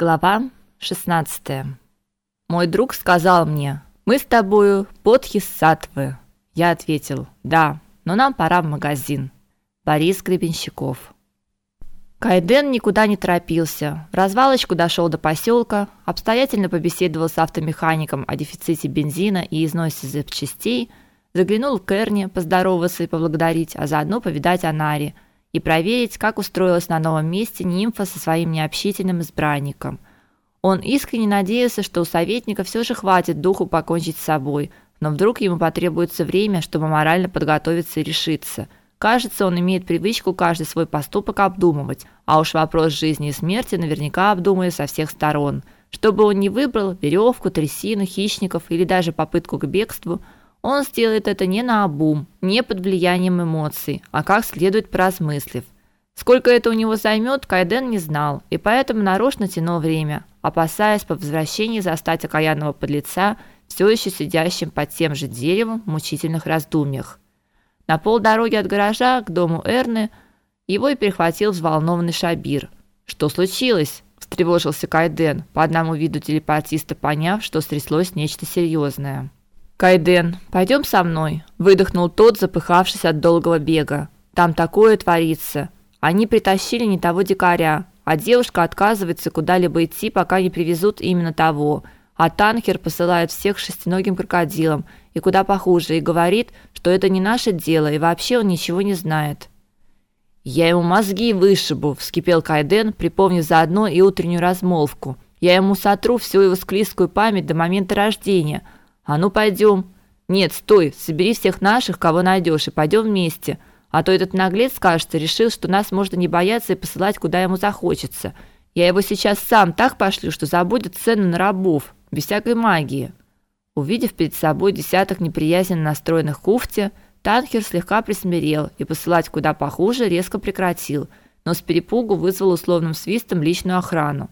Глава 16. Мой друг сказал мне: "Мы с тобою подхиссатвы". Я ответил: "Да, но нам пора в магазин". Борис Гребенщиков. Кайден никуда не торопился. В развалочку дошел до поселка, обстоятельно побеседовал с автомехаником о дефиците бензина и износе запчастей, заглянул к Эрне поздороваться и поблагодарить, а заодно повидать Анари – и проверить, как устроилась на новом месте нимфа со своим необщительным избранником. Он искренне надеялся, что у советника все же хватит духу покончить с собой, но вдруг ему потребуется время, чтобы морально подготовиться и решиться. Кажется, он имеет привычку каждый свой поступок обдумывать, а уж вопрос жизни и смерти наверняка обдумает со всех сторон. Что бы он ни выбрал, веревку, трясину, хищников или даже попытку к бегству – он сделает это не на обум, не под влиянием эмоций, а как следует поразмыслив. Сколько это у него займет, Кайден не знал, и поэтому нарочно тянул время, опасаясь по возвращении застать окаянного подлеца все еще сидящим под тем же деревом в мучительных раздумьях. На полдороги от гаража к дому Эрны его и перехватил взволнованный Шабир. «Что случилось?» – встревожился Кайден, по одному виду телепатиста поняв, что стряслось нечто серьезное. Кайден, пойдем со мной, выдохнул тот, запыхавшись от долгого бега. Там такое творится. Они притащили не того дикаря, а девушка отказывается куда-либо идти, пока не привезут именно того. А танкер посылает всех шестиногим крокодилам, и куда похуже, и говорит, что это не наше дело, и вообще он ничего не знает. Я ему мозги вышибу, вскипел Кайден, припомнив заодно и утреннюю размолвку. Я ему сотру всю его склизкую память до момента рождения – а ну пойдем. Нет, стой, собери всех наших, кого найдешь, и пойдем вместе. А то этот наглец, кажется, решил, что нас можно не бояться и посылать куда ему захочется. Я его сейчас сам так пошлю, что забудет цену на рабов, без всякой магии. Увидев перед собой десяток неприязненно настроенных куфти, Танкер слегка присмирел и посылать куда похуже резко прекратил, но с перепугу вызвал условным свистом личную охрану.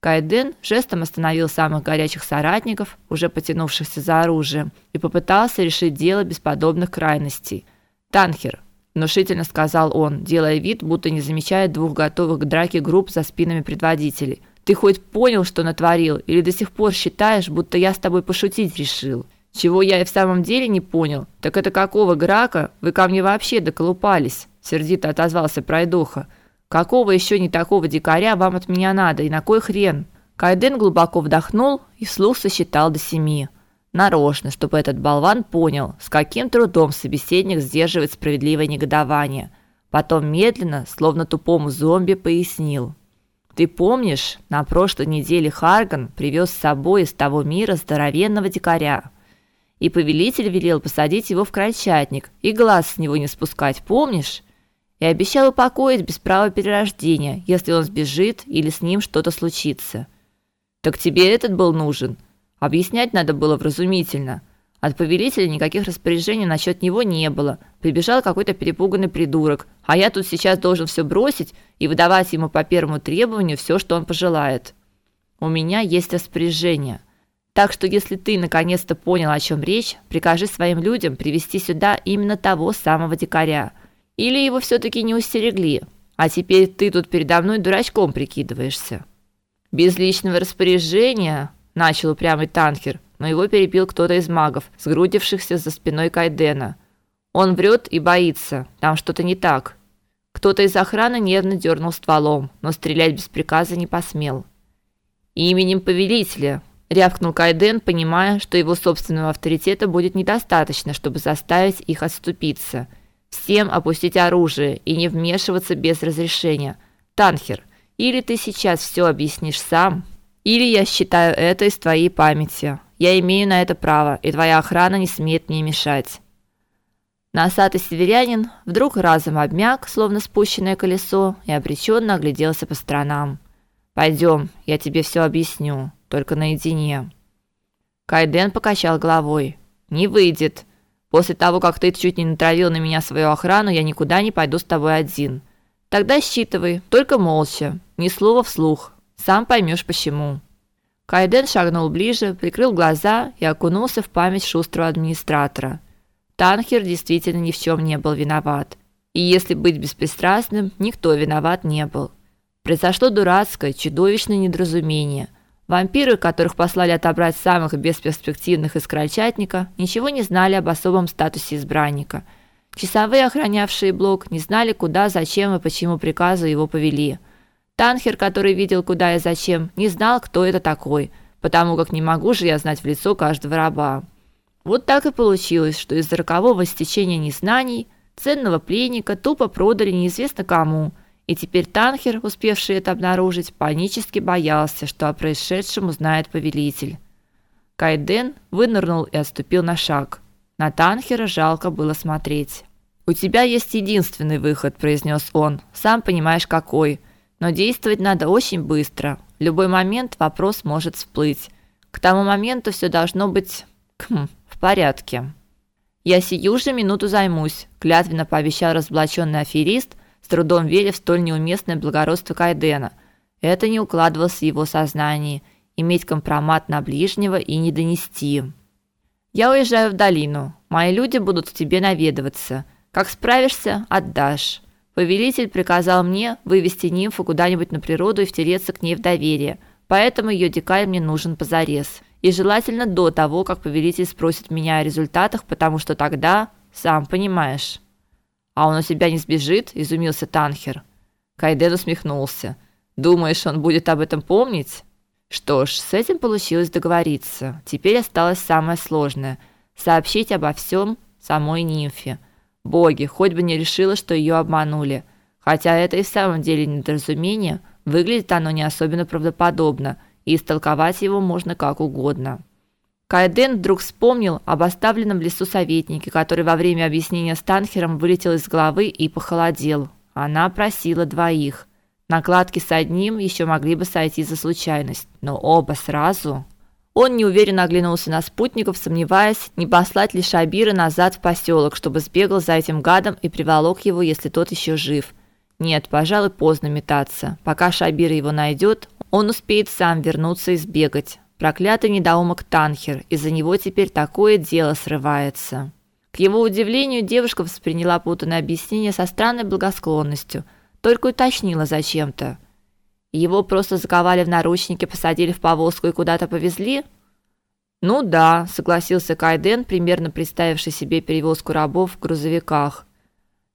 Кайден жестом остановил самых горячих соратников, уже потянувшихся за оружием, и попытался решить дело без подобных крайностей. «Танхер», – внушительно сказал он, делая вид, будто не замечает двух готовых к драке групп за спинами предводителей. «Ты хоть понял, что натворил, или до сих пор считаешь, будто я с тобой пошутить решил? Чего я и в самом деле не понял, так это какого грака вы ко мне вообще доколупались?» – сердито отозвался пройдоха. Какого еще не такого дикаря вам от меня надо, и на кой хрен? Кайден глубоко вдохнул и вслух сосчитал до семи. Нарочно, чтобы этот болван понял, с каким трудом собеседник сдерживает справедливое негодование. Потом медленно, словно тупому зомби, пояснил: "Ты помнишь, на прошлой неделе Харган привез с собой из того мира здоровенного дикаря, и повелитель велел посадить его в крольчатник и глаз с него не спускать, помнишь?" И обещал упокоить без права перерождения, если он сбежит или с ним что-то случится. Так тебе этот был нужен. Объяснять надо было вразумительно. От повелителя никаких распоряжений насчет него не было. Прибежал какой-то перепуганный придурок, а я тут сейчас должен все бросить и выдавать ему по первому требованию все, что он пожелает. У меня есть распоряжение. Так что если ты наконец-то понял, о чем речь, прикажи своим людям привести сюда именно того самого дикаря. Или его все таки не устерегли, а теперь ты тут передо мной дурачком прикидываешься? Без личного распоряжения, начал упрямый танкер, но его перебил кто-то из магов, сгрудившихся за спиной Кайдена. Он врет и боится. Там что-то не так. Кто-то из охраны нервно дернул стволом, но стрелять без приказа не посмел. Именем повелителя рявкнул Кайден, понимая, что его собственного авторитета будет недостаточно, чтобы заставить их отступиться. Всем опустить оружие и не вмешиваться без разрешения. Танхер, или ты сейчас все объяснишь сам, или я считаю это из твоей памяти. Я имею на это право, и твоя охрана не смеет мне мешать. Носатый северянин вдруг разом обмяк, словно спущенное колесо, и обреченно огляделся по сторонам. Пойдем, я тебе все объясню, только наедине. Кайден покачал головой. Не выйдет. После того, как ты чуть не натравил на меня свою охрану, я никуда не пойду с тобой один. Тогда считывай, только молча, ни слова вслух. Сам поймешь почему. Кайден шагнул ближе, прикрыл глаза и окунулся в память шустрого администратора. Танхер действительно ни в чем не был виноват. И если быть беспристрастным, никто виноват не был. Произошло дурацкое, чудовищное недоразумение. Вампиры, которых послали отобрать самых бесперспективных из крольчатника, ничего не знали об особом статусе избранника. Часовые, охранявшие блок, не знали, куда, зачем и почему приказу его повели. Танхер, который видел, куда и зачем, не знал, кто это такой, потому как не могу же я знать в лицо каждого раба. Вот так и получилось, что из-за рокового стечения незнаний ценного пленника тупо продали неизвестно кому, и теперь Танхер, успевший это обнаружить, панически боялся, что о происшедшем узнает повелитель. Кайден вынырнул и отступил на шаг. На Танхера жалко было смотреть. У тебя есть единственный выход, произнес он. Сам понимаешь какой. Но действовать надо очень быстро. В любой момент вопрос может всплыть. К тому моменту все должно быть хм, в порядке. Я сию же минуту займусь, клятвенно пообещал разоблаченный аферист, трудом веря в столь неуместное благородство Кайдена. Это не укладывалось в его сознании иметь компромат на ближнего и не донести. Я уезжаю в долину. Мои люди будут к тебе наведываться. Как справишься, отдашь. Повелитель приказал мне вывести нимфу куда-нибудь на природу и втереться к ней в доверие. Поэтому ее дикарь мне нужен позарез. И желательно до того, как повелитель спросит меня о результатах, потому что тогда, сам понимаешь. А он у себя не сбежит, изумился Танхер. Кайден усмехнулся. Думаешь, он будет об этом помнить? Что ж, с этим получилось договориться. Теперь осталось самое сложное сообщить обо всем самой нимфе. Боги, хоть бы не решила, что ее обманули. Хотя это и в самом деле недоразумение, выглядит оно не особенно правдоподобно, и истолковать его можно как угодно. Кайден вдруг вспомнил об оставленном в лесу советнике, который во время объяснения с Танхером вылетел из головы и похолодел. Она просила двоих. Накладки с одним еще могли бы сойти за случайность, но оба сразу. Он неуверенно оглянулся на спутников, сомневаясь, не послать ли Шабира назад в поселок, чтобы сбегал за этим гадом и приволок его, если тот еще жив. Нет, пожалуй, поздно метаться. Пока Шабир его найдет, он успеет сам вернуться и сбегать. Проклятый недоумок Танхер, из-за него теперь такое дело срывается. К его удивлению, девушка восприняла путанное объяснение со странной благосклонностью – только уточнила зачем-то. Его просто заковали в наручники, посадили в повозку и куда-то повезли? Ну да, согласился Кайден, примерно представивший себе перевозку рабов в грузовиках.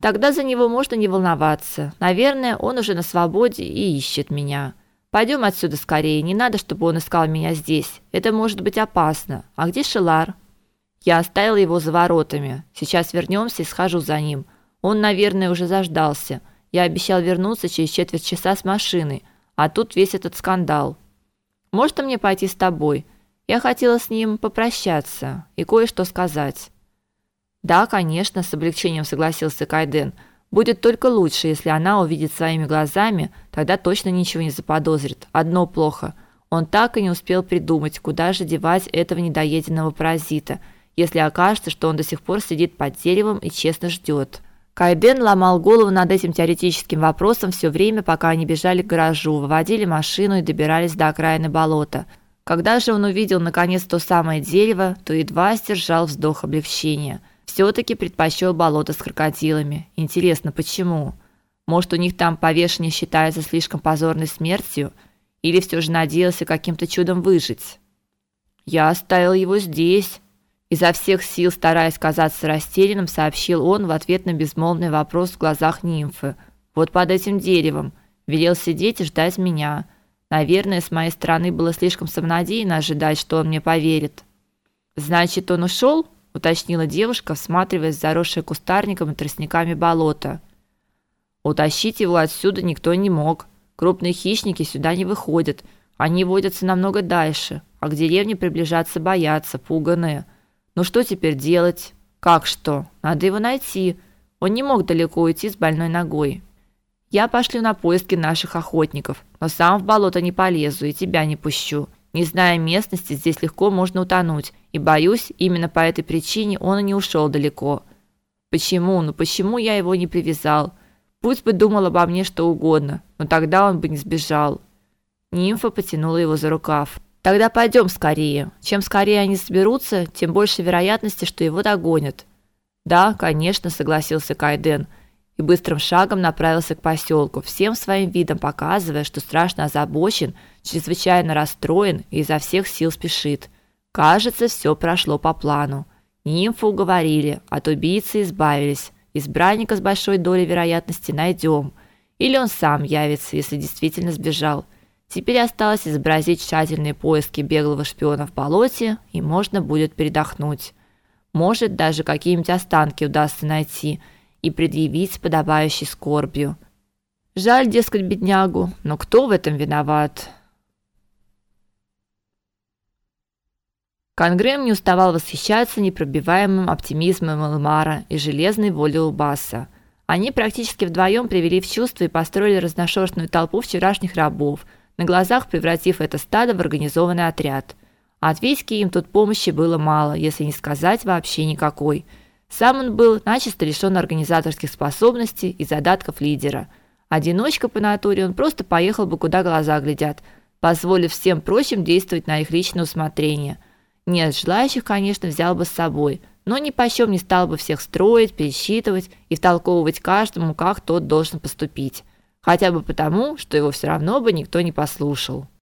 Тогда за него можно не волноваться. Наверное, он уже на свободе и ищет меня. Пойдем отсюда скорее, не надо, чтобы он искал меня здесь. Это может быть опасно. А где Шелар? Я оставил его за воротами. Сейчас вернемся и схожу за ним. Он, наверное, уже заждался. Я обещал вернуться через четверть часа с машиной, а тут весь этот скандал. Может, мне пойти с тобой? Я хотела с ним попрощаться и кое-что сказать. Да, конечно, с облегчением согласился Кайден. Будет только лучше, если она увидит своими глазами, тогда точно ничего не заподозрит. Одно плохо. Он так и не успел придумать, куда же девать этого недоеденного паразита, если окажется, что он до сих пор сидит под деревом и честно ждет. Кайден ломал голову над этим теоретическим вопросом все время, пока они бежали к гаражу, выводили машину и добирались до окраины болота. Когда же он увидел наконец то самое дерево, то едва сдержал вздох облегчения. Все таки предпочел болото с крокодилами. Интересно, почему? Может, у них там повешение считается слишком позорной смертью, или все же надеялся каким-то чудом выжить? Я оставил его здесь, Изо всех сил, стараясь казаться растерянным, сообщил он в ответ на безмолвный вопрос в глазах нимфы. Вот под этим деревом велел сидеть и ждать меня. Наверное, с моей стороны было слишком самонадеянно ожидать, что он мне поверит. Значит, он ушел? Уточнила девушка, всматриваясь в заросшее кустарником и тростниками болото. Утащить его отсюда никто не мог. Крупные хищники сюда не выходят. Они водятся намного дальше, а к деревне приближаться боятся, пуганые. Ну что теперь делать? Как что? Надо его найти. Он не мог далеко уйти с больной ногой. Я пошлю на поиски наших охотников, но сам в болото не полезу и тебя не пущу. Не зная местности, здесь легко можно утонуть, и боюсь, именно по этой причине он и не ушел далеко. Почему? Ну почему я его не привязал? Пусть бы думал обо мне что угодно, но тогда он бы не сбежал. Нимфа потянула его за рукав. Тогда пойдем скорее. Чем скорее они соберутся, тем больше вероятности, что его догонят. Да, конечно, согласился Кайден. и быстрым шагом направился к поселку, всем своим видом показывая, что страшно озабочен, чрезвычайно расстроен и изо всех сил спешит. Кажется, все прошло по плану. Нимфу уговорили, от убийцы избавились. Избранника с большой долей вероятности найдем. Или он сам явится, если действительно сбежал. Теперь осталось изобразить тщательные поиски беглого шпиона в болоте, и можно будет передохнуть. Может, даже какие-нибудь останки удастся найти и предъявить с подобающей скорбью. Жаль, дескать, беднягу, но кто в этом виноват? Конгрэм не уставал восхищаться непробиваемым оптимизмом Элмара и железной волей Улбаса. Они практически вдвоем привели в чувство и построили разношерстную толпу вчерашних рабов, на глазах превратив это стадо в организованный отряд. От Витьки им тут помощи было мало, если не сказать вообще никакой. Сам он был начисто лишен организаторских способностей и задатков лидера. Одиночка по натуре, он просто поехал бы куда глаза глядят, позволив всем прочим действовать на их личное усмотрение – нет, желающих, конечно, взял бы с собой, но ни почем не стал бы всех строить, пересчитывать и втолковывать каждому, как тот должен поступить, хотя бы потому, что его все равно бы никто не послушал.